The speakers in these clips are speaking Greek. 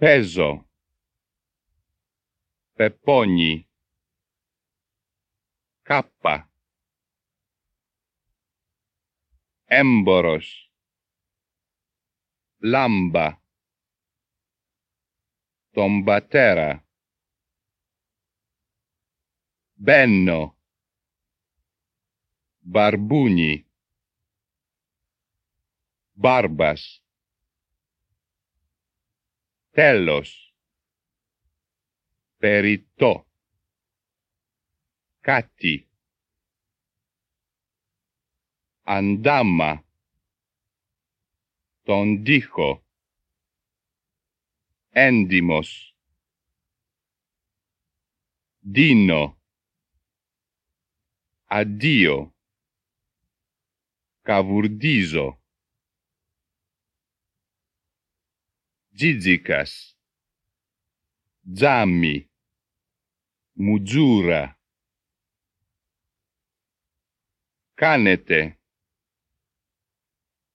παίζω, πεπόνι, κάπα, έμπορος, λάμπα, τον πατέρα, μπαίνω, μπαρμπούνι, μπάρμπας, τέλος, περιττό, κάτι, αντάμα, τον τοίχο, έντιμος, δίνω, αντίο, καβουρδίζω, τζίτζικας, τζάμι, μουτζούρα. Κάνετε,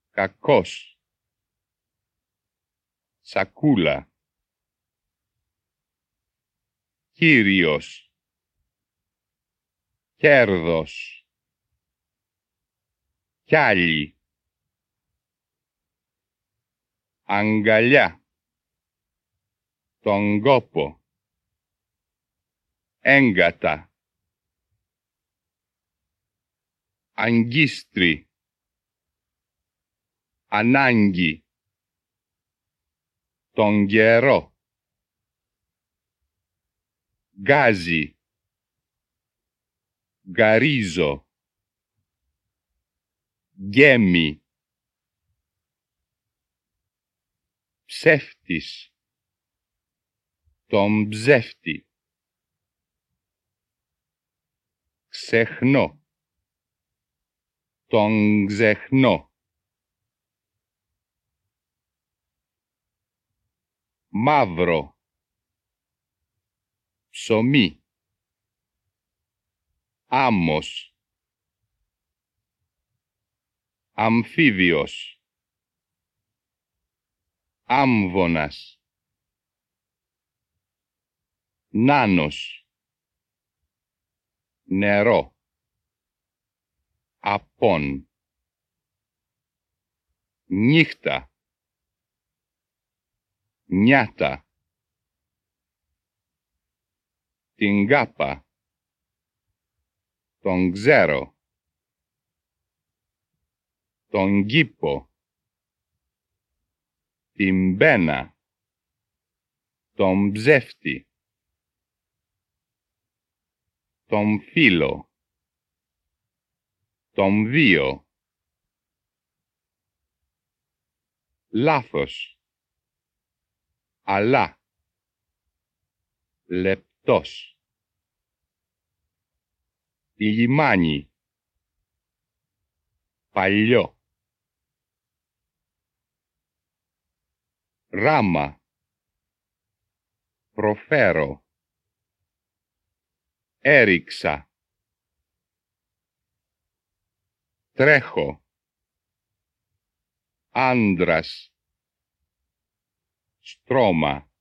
κακός, σακούλα, Κύριος, κέρδος, κιάλι, αγκαλιά τον κόπο, έγκατα, αγκίστρι, ανάγκη, τον καιρό, γκάζι, γκαρίζω, γκέμι, ψεύτης, τον ψεύτη. Ξεχνώ. Τον ξεχνώ. Μαύρο. Ψωμί. Άμμος. Αμφίβιος. Άμβονας νάνος, νερό, απόν, νύχτα, νιάτα, την κάπα, τον ξέρω, τον κήπο, την πένα, τον ψεύτη τον φίλο, τον δύο. Λάθος, αλλά, λεπτός. Λιμάνι, παλιό. Ράμα, προφέρω έριξα. Τρέχω. Άντρας. Στρώμα.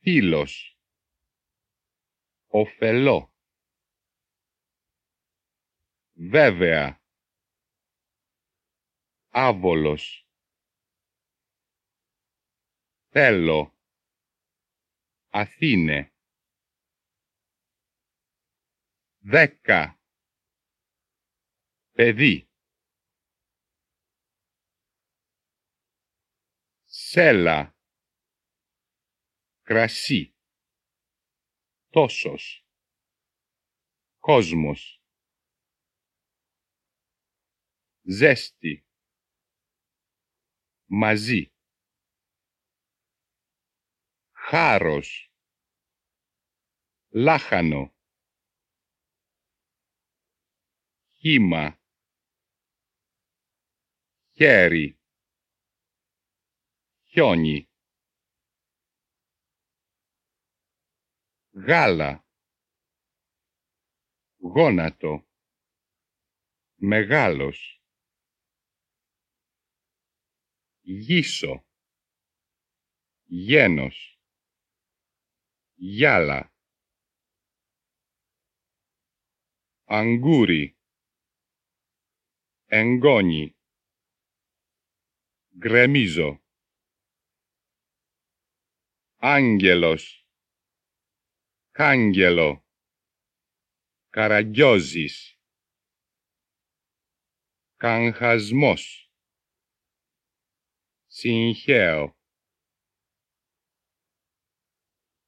Φίλος. Οφελό. Βέβαια. Άβολος. Θέλω. Αθήνε. Δέκα. Παιδί. Σέλα. Κρασί. Τόσος. Κόσμος. Ζέστη. Μαζί χάρος, λάχανο, χήμα, χέρι, χιόνι, γάλα, γόνατο, μεγάλος, γύσο, γένος, γυάλα, αγκούρι, εγγόνι, γκρεμίζω, άγγελος, χάγγελο, καραγκιόζης, καγχασμός, συγχαίω.